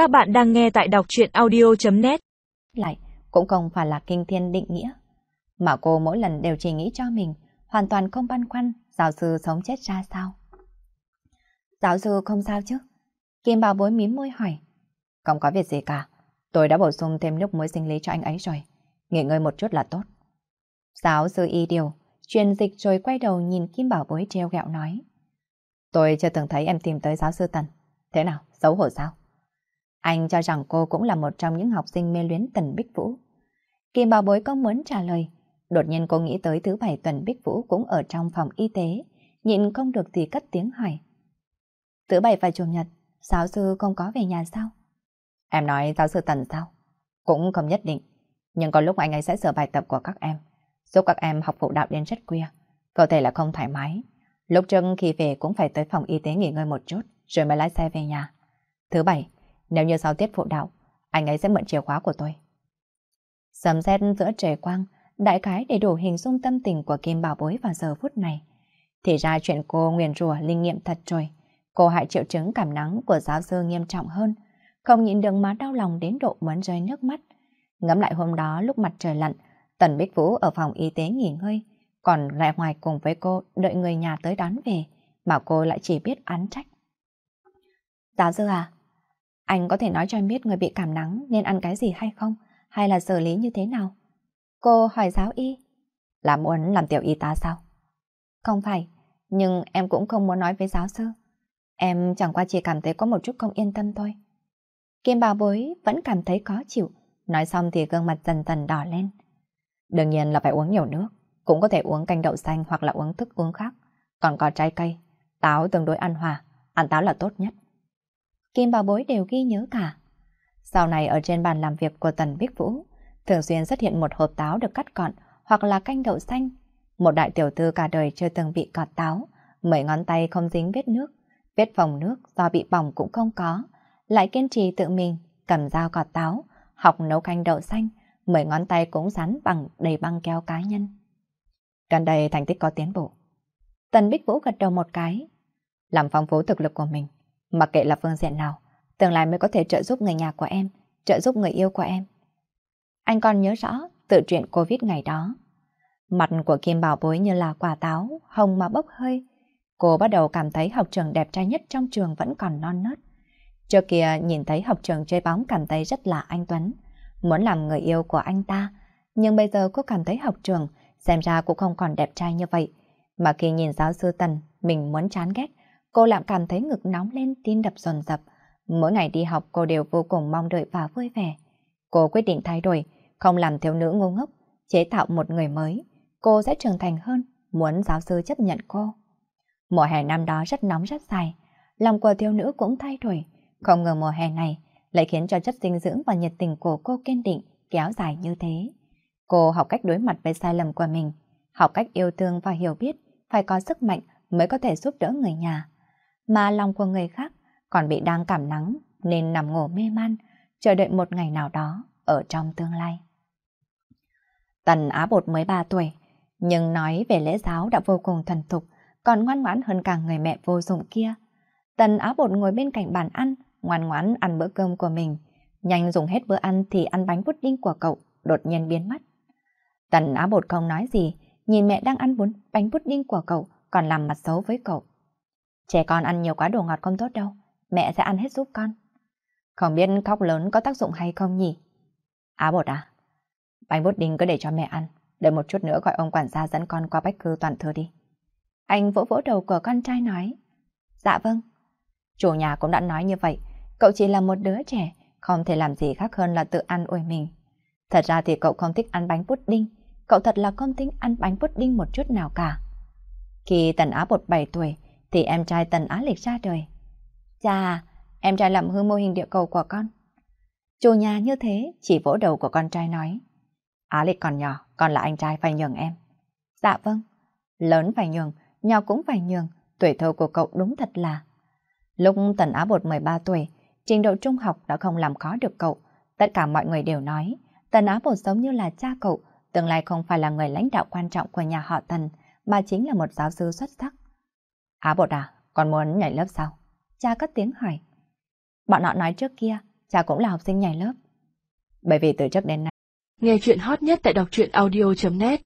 Các bạn đang nghe tại đọc truyện audio.net Lại, cũng không phải là kinh thiên định nghĩa. Mà cô mỗi lần đều chỉ nghĩ cho mình, hoàn toàn không băn khoăn giáo sư sống chết ra sao. Giáo sư không sao chứ? Kim Bảo Bối mím môi hỏi. Không có việc gì cả. Tôi đã bổ sung thêm nước muối sinh lý cho anh ấy rồi. Nghỉ ngơi một chút là tốt. Giáo sư y điều, truyền dịch rồi quay đầu nhìn Kim Bảo Bối treo gẹo nói. Tôi chưa từng thấy em tìm tới giáo sư Tần. Thế nào, xấu hổ sao? Anh cho rằng cô cũng là một trong những học sinh mê luyến Tần Bích Vũ. Kim Bảo Bối không muốn trả lời. Đột nhiên cô nghĩ tới thứ bảy Tần Bích Vũ cũng ở trong phòng y tế, nhịn không được thì cất tiếng hỏi. Thứ bảy và chủ nhật, giáo sư không có về nhà sao? Em nói giáo sư Tần sao? Cũng không nhất định, nhưng có lúc anh ấy sẽ sửa bài tập của các em, giúp các em học phụ đạo đến rất khuya, cơ thể là không thoải mái. Lúc trước khi về cũng phải tới phòng y tế nghỉ ngơi một chút, rồi mới lái xe về nhà. Thứ bảy, nếu như sau tiết phụ đạo, anh ấy sẽ mượn chìa khóa của tôi. Sầm xét giữa trời quang, đại khái để đủ hình dung tâm tình của Kim Bảo Bối vào giờ phút này. Thì ra chuyện cô nguyền rủa linh nghiệm thật rồi. Cô hại triệu chứng cảm nắng của giáo sư nghiêm trọng hơn, không nhịn được má đau lòng đến độ muốn rơi nước mắt. Ngắm lại hôm đó lúc mặt trời lặn, Tần Bích Vũ ở phòng y tế nghỉ ngơi, còn lại ngoài cùng với cô đợi người nhà tới đón về, mà cô lại chỉ biết án trách. Giáo sư à, anh có thể nói cho em biết người bị cảm nắng nên ăn cái gì hay không? Hay là xử lý như thế nào? Cô hỏi giáo y. Là muốn làm tiểu y tá sao? Không phải, nhưng em cũng không muốn nói với giáo sư. Em chẳng qua chỉ cảm thấy có một chút không yên tâm thôi. Kim bảo bối vẫn cảm thấy khó chịu. Nói xong thì gương mặt dần dần đỏ lên. Đương nhiên là phải uống nhiều nước. Cũng có thể uống canh đậu xanh hoặc là uống thức uống khác. Còn có trái cây, táo tương đối ăn hòa. Ăn táo là tốt nhất. Kim bảo bối đều ghi nhớ cả. Sau này ở trên bàn làm việc của Tần Bích Vũ, thường xuyên xuất hiện một hộp táo được cắt gọn hoặc là canh đậu xanh. Một đại tiểu thư cả đời chưa từng bị cọt táo, mười ngón tay không dính vết nước, vết phòng nước do bị bỏng cũng không có, lại kiên trì tự mình cầm dao cọt táo, học nấu canh đậu xanh, mười ngón tay cũng dán bằng đầy băng keo cá nhân. Gần đây thành tích có tiến bộ. Tần Bích Vũ gật đầu một cái, làm phong phú thực lực của mình, mặc kệ là phương diện nào, tương lai mới có thể trợ giúp người nhà của em, trợ giúp người yêu của em. Anh còn nhớ rõ tự truyện Covid ngày đó. Mặt của Kim Bảo Bối như là quả táo, hồng mà bốc hơi. Cô bắt đầu cảm thấy học trường đẹp trai nhất trong trường vẫn còn non nớt. Trước kia nhìn thấy học trường chơi bóng cảm thấy rất là anh Tuấn, muốn làm người yêu của anh ta. Nhưng bây giờ cô cảm thấy học trường xem ra cũng không còn đẹp trai như vậy. Mà khi nhìn giáo sư Tần, mình muốn chán ghét, cô lại cảm thấy ngực nóng lên tim đập dồn dập. Mỗi ngày đi học cô đều vô cùng mong đợi và vui vẻ. Cô quyết định thay đổi, không làm thiếu nữ ngu ngốc, chế tạo một người mới. Cô sẽ trưởng thành hơn, muốn giáo sư chấp nhận cô. Mùa hè năm đó rất nóng rất dài, lòng của thiếu nữ cũng thay đổi. Không ngờ mùa hè này lại khiến cho chất dinh dưỡng và nhiệt tình của cô kiên định, kéo dài như thế. Cô học cách đối mặt với sai lầm của mình, học cách yêu thương và hiểu biết, phải có sức mạnh mới có thể giúp đỡ người nhà. Mà lòng của người khác còn bị đang cảm nắng nên nằm ngủ mê man, chờ đợi một ngày nào đó ở trong tương lai. Tần Á Bột mới 3 tuổi, nhưng nói về lễ giáo đã vô cùng thần thục, còn ngoan ngoãn hơn cả người mẹ vô dụng kia. Tần Á Bột ngồi bên cạnh bàn ăn, ngoan ngoãn ăn bữa cơm của mình. Nhanh dùng hết bữa ăn thì ăn bánh pudding của cậu, đột nhiên biến mất. Tần Á Bột không nói gì, nhìn mẹ đang ăn bún bánh pudding của cậu, còn làm mặt xấu với cậu. Trẻ con ăn nhiều quá đồ ngọt không tốt đâu, mẹ sẽ ăn hết giúp con. Không biết khóc lớn có tác dụng hay không nhỉ? Á Bột à, bánh pudding cứ để cho mẹ ăn, đợi một chút nữa gọi ông quản gia dẫn con qua bách cư toàn thư đi. Anh vỗ vỗ đầu của con trai nói. Dạ vâng. Chủ nhà cũng đã nói như vậy, cậu chỉ là một đứa trẻ, không thể làm gì khác hơn là tự ăn ủi mình. Thật ra thì cậu không thích ăn bánh pudding, cậu thật là không thích ăn bánh pudding một chút nào cả. Khi Tần Á Bột 7 tuổi, thì em trai Tần Á Lịch ra đời. Chà, em trai làm hư mô hình địa cầu của con. Chủ nhà như thế chỉ vỗ đầu của con trai nói. Á Lịch còn nhỏ, còn là anh trai phải nhường em. Dạ vâng, lớn phải nhường, nhỏ cũng phải nhường, tuổi thơ của cậu đúng thật là. Lúc Tần Á Bột 13 tuổi, trình độ trung học đã không làm khó được cậu. Tất cả mọi người đều nói, Tần Á Bột giống như là cha cậu, tương lai không phải là người lãnh đạo quan trọng của nhà họ Tần, mà chính là một giáo sư xuất sắc. Á Bột à, con muốn nhảy lớp sao? Cha cất tiếng hỏi. Bọn họ nói trước kia, cha cũng là học sinh nhảy lớp. Bởi vì từ trước đến nay, Nghe chuyện hot nhất tại đọc truyện audio.net